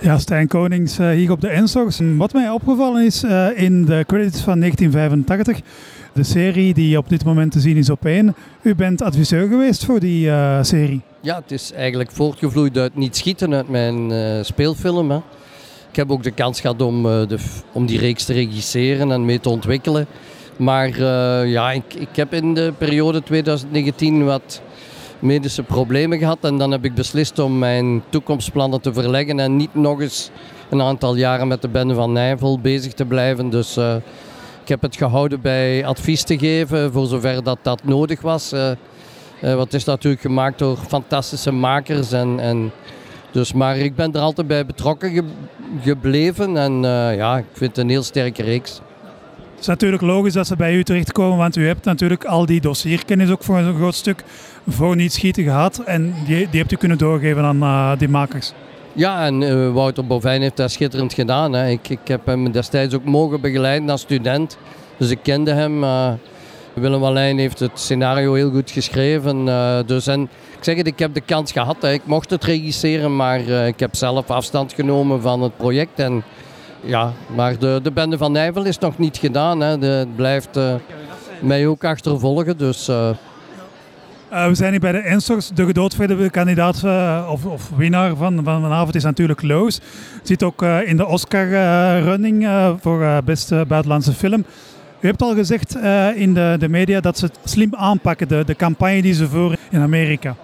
Ja, Stijn Konings uh, hier op de Ensox. Wat mij opgevallen is uh, in de credits van 1985, de serie die op dit moment te zien is op één. U bent adviseur geweest voor die uh, serie. Ja, het is eigenlijk voortgevloeid uit Niet Schieten, uit mijn speelfilm. Ik heb ook de kans gehad om, de, om die reeks te regisseren en mee te ontwikkelen. Maar ja, ik, ik heb in de periode 2019 wat medische problemen gehad. En dan heb ik beslist om mijn toekomstplannen te verleggen en niet nog eens een aantal jaren met de bende van Nijvel bezig te blijven. Dus uh, ik heb het gehouden bij advies te geven voor zover dat dat nodig was. Uh, wat is natuurlijk gemaakt door fantastische makers. En, en dus, maar ik ben er altijd bij betrokken ge gebleven en ja, ik vind het een heel sterke reeks. Het is natuurlijk logisch dat ze bij u terechtkomen, want u hebt natuurlijk al die dossierkennis ook voor een groot stuk voor niet schieten gehad. En die, die hebt u kunnen doorgeven aan uh, die makers. Ja, en uh, Wouter Bovijn heeft dat schitterend gedaan. Hè. Ik, ik heb hem destijds ook mogen begeleiden als student. Dus ik kende hem. Uh, Willem Wallijn heeft het scenario heel goed geschreven. dus en, ik zeg het, ik heb de kans gehad. Hè. Ik mocht het regisseren, maar ik heb zelf afstand genomen van het project. En ja, maar de, de bende van Nijvel is nog niet gedaan. Hè. het blijft uh, mij ook achtervolgen. Dus, uh... Uh, we zijn hier bij de Enstors. De gedoodvrede kandidaat of, of, winnaar van, van vanavond is natuurlijk Loos. Zit ook in de Oscar-running voor beste buitenlandse film. U hebt al gezegd in de, de media dat ze het slim aanpakken, de, de campagne die ze voeren in Amerika.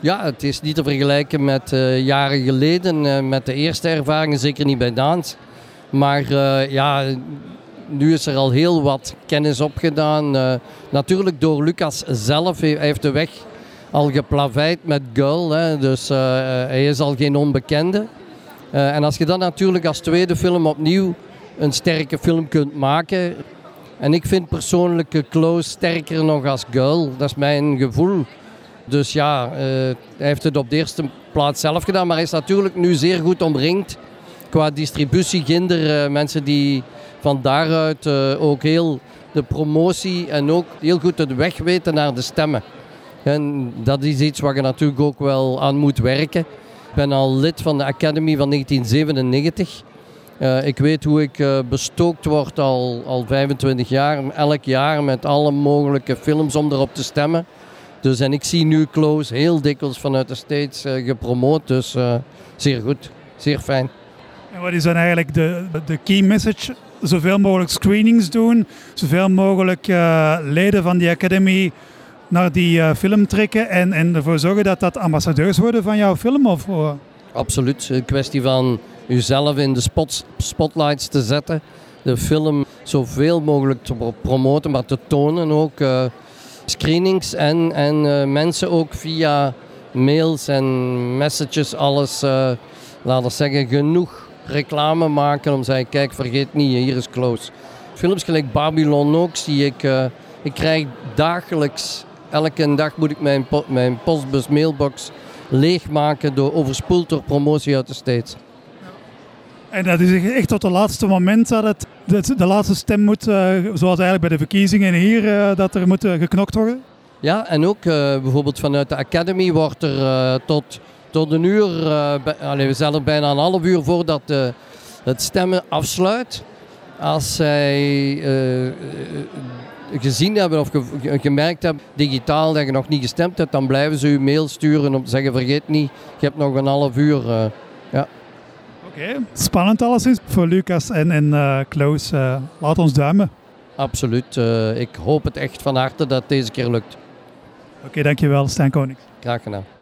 Ja, het is niet te vergelijken met jaren geleden, met de eerste ervaringen, zeker niet bij Daans. Maar uh, ja, nu is er al heel wat kennis opgedaan. Uh, natuurlijk door Lucas zelf. Hij heeft de weg al geplaveid met Gull. Hè, dus uh, hij is al geen onbekende. en als je dan natuurlijk als tweede film opnieuw een sterke film kunt maken. En ik vind persoonlijk Close sterker nog als Gull. Dat is mijn gevoel. Dus ja, hij heeft het op de eerste plaats zelf gedaan. Maar hij is natuurlijk nu zeer goed omringd qua distributie ginder uh, mensen die van daaruit uh, ook heel de promotie en ook heel goed de weg weten naar de stemmen. En dat is iets waar je natuurlijk ook wel aan moet werken. Ik ben al lid van de Academy van 1997. Uh, ik weet hoe ik uh, bestookt word al, al 25 jaar, elk jaar met alle mogelijke films om erop te stemmen. Dus, en ik zie nu Close heel dikwijls vanuit de States gepromoot, dus zeer goed, zeer fijn. En wat is dan eigenlijk de, de key message? Zoveel mogelijk screenings doen, zoveel mogelijk uh, leden van die academie naar die uh, film trekken en, en ervoor zorgen dat dat ambassadeurs worden van jouw film? Of? Absoluut. Een kwestie van jezelf in de spotlights te zetten. De film zoveel mogelijk te promoten, maar te tonen ook. Uh, screenings en, en mensen ook via mails en messages alles, laten we zeggen, genoeg reclame maken om te zeggen, kijk, vergeet niet, hier is close. Films gelijk Babylon ook zie ik, uh, ik krijg dagelijks, elke dag moet ik mijn, po mijn postbus mailbox leegmaken door overspoeld door promotie uit de States. En dat is echt tot het laatste moment dat het, de, de laatste stem moet, uh, zoals eigenlijk bij de verkiezingen hier, uh, dat er moet geknokt worden? Ja, en ook bijvoorbeeld vanuit de Academy wordt er tot tot een uur, uh, we zijn bijna een half uur voordat de, het stemmen afsluit. Als zij uh, gezien hebben of ge, gemerkt hebben digitaal dat je nog niet gestemd hebt, dan blijven ze u mail sturen om te zeggen vergeet niet, je hebt nog een half uur. Uh, ja. Oké, okay. spannend alleszins voor Lucas en, en Klaus. laat ons duimen. Absoluut. ik hoop het echt van harte dat het deze keer lukt. Oké, okay, dankjewel Stijn Koning. Graag gedaan.